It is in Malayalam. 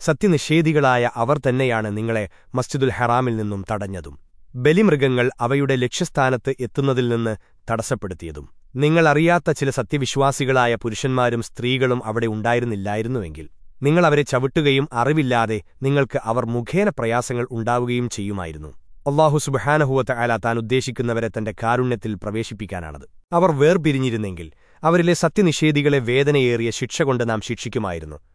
സത്യനിഷേധികളായ അവർ തന്നെയാണ് നിങ്ങളെ മസ്ജിദുൽ ഹറാമിൽ നിന്നും തടഞ്ഞതും. ബലിമൃഗങ്ങൾ അവയുടെ ലക്ഷ്യസ്ഥാനത്ത് എത്തുന്നതിൽ നിന്ന് തടസ്സപ്പെടുത്തിയതും. നിങ്ങൾ അറിയാത്ത ചില സത്യവിശ്വാസികളായ പുരുഷന്മാരും സ്ത്രീകളും അവിടെ ഉണ്ടായിരുന്നില്ലായിരുന്നുവെങ്കിൽ നിങ്ങൾ അവരെ ചവിട്ടുകയും അറിവില്ലാതെ നിങ്ങൾക്ക് അവർ മുഖേന പ്രയാസങ്ങൾ ഉണ്ടാവുകയും ചെയ്യുമായിരുന്നു. അള്ളാഹു സുബഹാനഹുവത്ത അല താൻ ഉദ്ദേശിക്കുന്നവരെ തന്റെ കാരുണ്യത്തിൽ പ്രവേശിപ്പിക്കാനാണത്. അവർ വേർപിരിഞ്ഞിരുന്നെങ്കിൽ അവരിലെ സത്യനിഷേധികളെ വേദനയേറിയ ശിക്ഷ കൊണ്ട് നാം ശിക്ഷിക്കുമായിരുന്നു.